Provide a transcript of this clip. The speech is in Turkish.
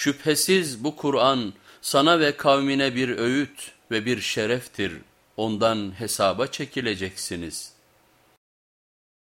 Şüphesiz bu Kur'an sana ve kavmine bir öğüt ve bir şereftir. Ondan hesaba çekileceksiniz.''